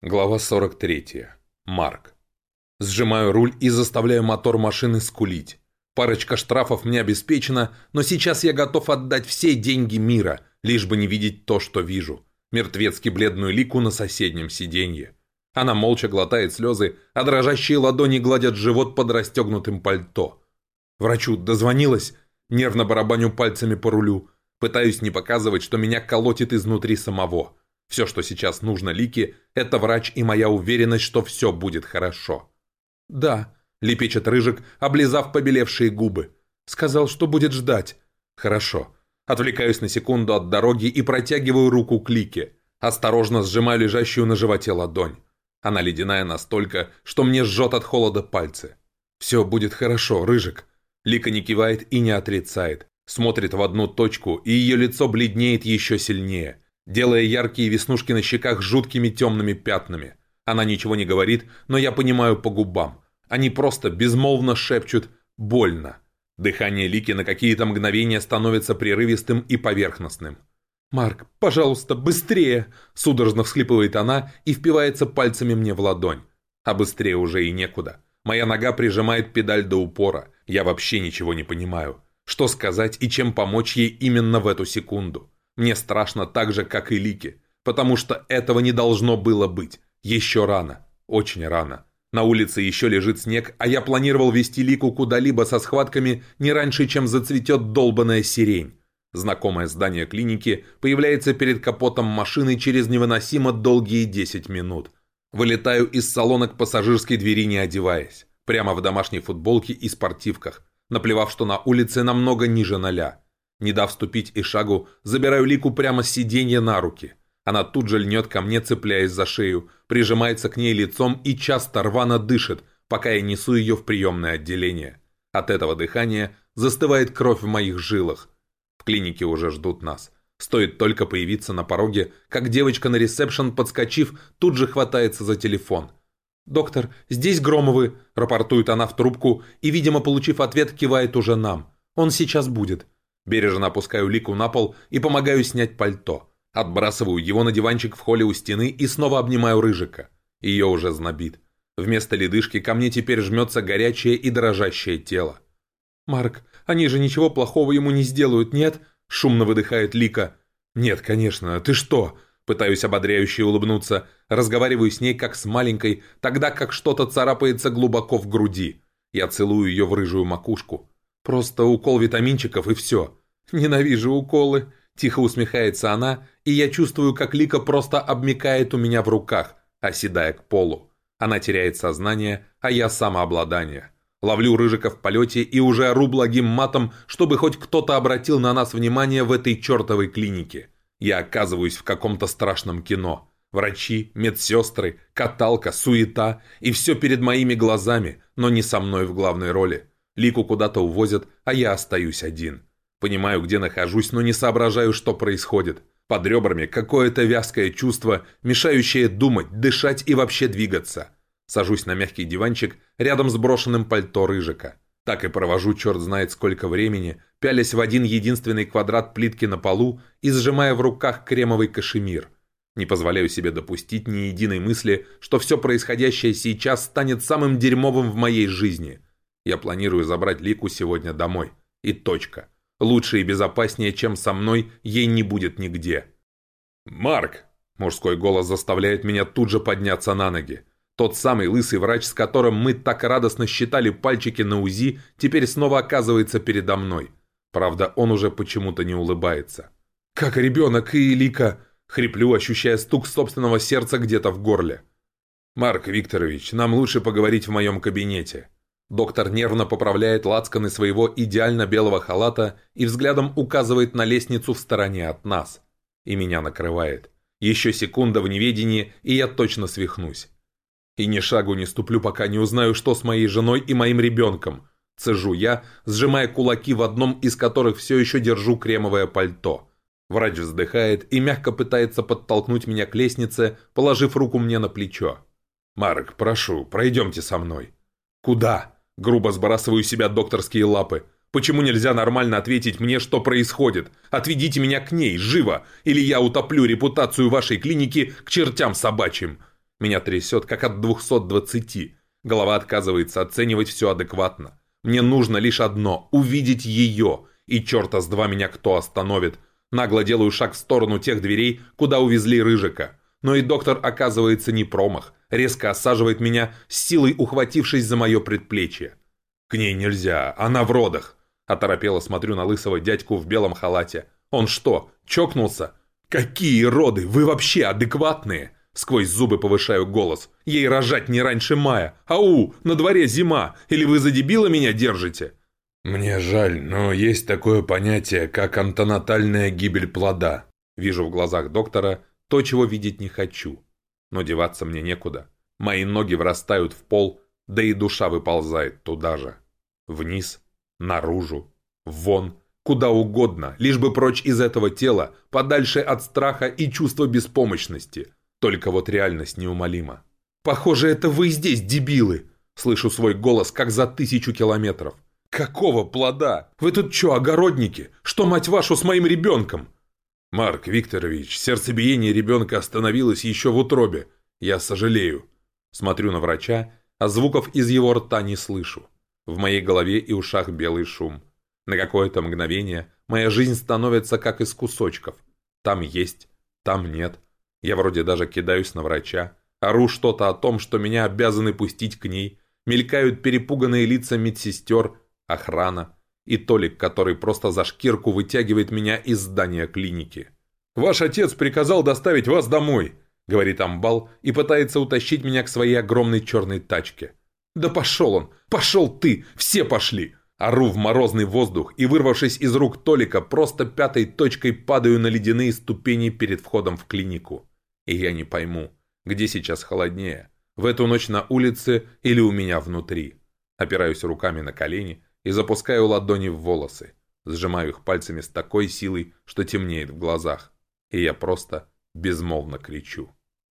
Глава 43. Марк. Сжимаю руль и заставляю мотор машины скулить. Парочка штрафов мне обеспечена, но сейчас я готов отдать все деньги мира, лишь бы не видеть то, что вижу. Мертвецки бледную лику на соседнем сиденье. Она молча глотает слезы, а дрожащие ладони гладят живот под расстегнутым пальто. Врачу дозвонилась, нервно барабаню пальцами по рулю. Пытаюсь не показывать, что меня колотит изнутри самого. Все, что сейчас нужно Лике, это врач и моя уверенность, что все будет хорошо. «Да», — лепечет Рыжик, облизав побелевшие губы. «Сказал, что будет ждать». «Хорошо». Отвлекаюсь на секунду от дороги и протягиваю руку к Лике. Осторожно сжимаю лежащую на животе ладонь. Она ледяная настолько, что мне жжет от холода пальцы. «Все будет хорошо, Рыжик». Лика не кивает и не отрицает. Смотрит в одну точку, и ее лицо бледнеет еще сильнее делая яркие веснушки на щеках жуткими темными пятнами. Она ничего не говорит, но я понимаю по губам. Они просто безмолвно шепчут «больно». Дыхание Лики на какие-то мгновения становится прерывистым и поверхностным. «Марк, пожалуйста, быстрее!» Судорожно всхлипывает она и впивается пальцами мне в ладонь. А быстрее уже и некуда. Моя нога прижимает педаль до упора. Я вообще ничего не понимаю. Что сказать и чем помочь ей именно в эту секунду. Мне страшно так же, как и Лики, потому что этого не должно было быть. Еще рано. Очень рано. На улице еще лежит снег, а я планировал вести Лику куда-либо со схватками не раньше, чем зацветет долбаная сирень. Знакомое здание клиники появляется перед капотом машины через невыносимо долгие 10 минут. Вылетаю из салона к пассажирской двери, не одеваясь. Прямо в домашней футболке и спортивках, наплевав, что на улице намного ниже ноля. Не дав ступить и шагу, забираю Лику прямо с сиденья на руки. Она тут же льнет ко мне, цепляясь за шею, прижимается к ней лицом и часто рвано дышит, пока я несу ее в приемное отделение. От этого дыхания застывает кровь в моих жилах. В клинике уже ждут нас. Стоит только появиться на пороге, как девочка на ресепшн, подскочив, тут же хватается за телефон. «Доктор, здесь Громовы», – рапортует она в трубку и, видимо, получив ответ, кивает уже нам. «Он сейчас будет». Бережно опускаю лику на пол и помогаю снять пальто. Отбрасываю его на диванчик в холле у стены и снова обнимаю Рыжика. Ее уже знобит. Вместо ледышки ко мне теперь жмется горячее и дрожащее тело. «Марк, они же ничего плохого ему не сделают, нет?» Шумно выдыхает Лика. «Нет, конечно, ты что?» Пытаюсь ободряюще улыбнуться. Разговариваю с ней как с маленькой, тогда как что-то царапается глубоко в груди. Я целую ее в рыжую макушку. Просто укол витаминчиков и все. «Ненавижу уколы», – тихо усмехается она, и я чувствую, как Лика просто обмикает у меня в руках, оседая к полу. Она теряет сознание, а я самообладание. Ловлю Рыжика в полете и уже ору благим матом, чтобы хоть кто-то обратил на нас внимание в этой чертовой клинике. Я оказываюсь в каком-то страшном кино. Врачи, медсестры, каталка, суета и все перед моими глазами, но не со мной в главной роли. Лику куда-то увозят, а я остаюсь один. Понимаю, где нахожусь, но не соображаю, что происходит. Под ребрами какое-то вязкое чувство, мешающее думать, дышать и вообще двигаться. Сажусь на мягкий диванчик рядом с брошенным пальто Рыжика. Так и провожу черт знает сколько времени, пялясь в один единственный квадрат плитки на полу и сжимая в руках кремовый кашемир. Не позволяю себе допустить ни единой мысли, что все происходящее сейчас станет самым дерьмовым в моей жизни. Я планирую забрать Лику сегодня домой. И точка. Лучше и безопаснее, чем со мной, ей не будет нигде. «Марк!» – мужской голос заставляет меня тут же подняться на ноги. Тот самый лысый врач, с которым мы так радостно считали пальчики на УЗИ, теперь снова оказывается передо мной. Правда, он уже почему-то не улыбается. «Как ребенок и Лика!» – хриплю, ощущая стук собственного сердца где-то в горле. «Марк Викторович, нам лучше поговорить в моем кабинете». Доктор нервно поправляет лацканы своего идеально белого халата и взглядом указывает на лестницу в стороне от нас. И меня накрывает. Еще секунда в неведении, и я точно свихнусь. И ни шагу не ступлю, пока не узнаю, что с моей женой и моим ребенком. Цежу я, сжимая кулаки в одном из которых все еще держу кремовое пальто. Врач вздыхает и мягко пытается подтолкнуть меня к лестнице, положив руку мне на плечо. «Марк, прошу, пройдемте со мной». «Куда?» Грубо сбрасываю себя докторские лапы. Почему нельзя нормально ответить мне, что происходит? Отведите меня к ней, живо, или я утоплю репутацию вашей клиники к чертям собачьим. Меня трясет, как от 220. Голова отказывается оценивать все адекватно. Мне нужно лишь одно – увидеть ее. И черта с два меня кто остановит. Нагло делаю шаг в сторону тех дверей, куда увезли Рыжика. Но и доктор оказывается не промах. Резко осаживает меня, силой ухватившись за мое предплечье. «К ней нельзя, она в родах!» Оторопело смотрю на лысого дядьку в белом халате. «Он что, чокнулся?» «Какие роды? Вы вообще адекватные?» Сквозь зубы повышаю голос. «Ей рожать не раньше мая! Ау, на дворе зима! Или вы за дебила меня держите?» «Мне жаль, но есть такое понятие, как антонатальная гибель плода». Вижу в глазах доктора то, чего видеть не хочу. Но деваться мне некуда. Мои ноги врастают в пол, да и душа выползает туда же. Вниз, наружу, вон, куда угодно, лишь бы прочь из этого тела, подальше от страха и чувства беспомощности. Только вот реальность неумолима. «Похоже, это вы здесь, дебилы!» Слышу свой голос, как за тысячу километров. «Какого плода? Вы тут что, огородники? Что, мать вашу, с моим ребенком?» «Марк Викторович, сердцебиение ребенка остановилось еще в утробе. Я сожалею». Смотрю на врача, а звуков из его рта не слышу. В моей голове и ушах белый шум. На какое-то мгновение моя жизнь становится как из кусочков. Там есть, там нет. Я вроде даже кидаюсь на врача, ору что-то о том, что меня обязаны пустить к ней. Мелькают перепуганные лица медсестер, охрана и Толик, который просто за шкирку вытягивает меня из здания клиники. «Ваш отец приказал доставить вас домой», — говорит Амбал и пытается утащить меня к своей огромной черной тачке. «Да пошел он! Пошел ты! Все пошли!» Ору в морозный воздух и, вырвавшись из рук Толика, просто пятой точкой падаю на ледяные ступени перед входом в клинику. И я не пойму, где сейчас холоднее, в эту ночь на улице или у меня внутри. Опираюсь руками на колени и запускаю ладони в волосы. Сжимаю их пальцами с такой силой, что темнеет в глазах. И я просто безмолвно кричу.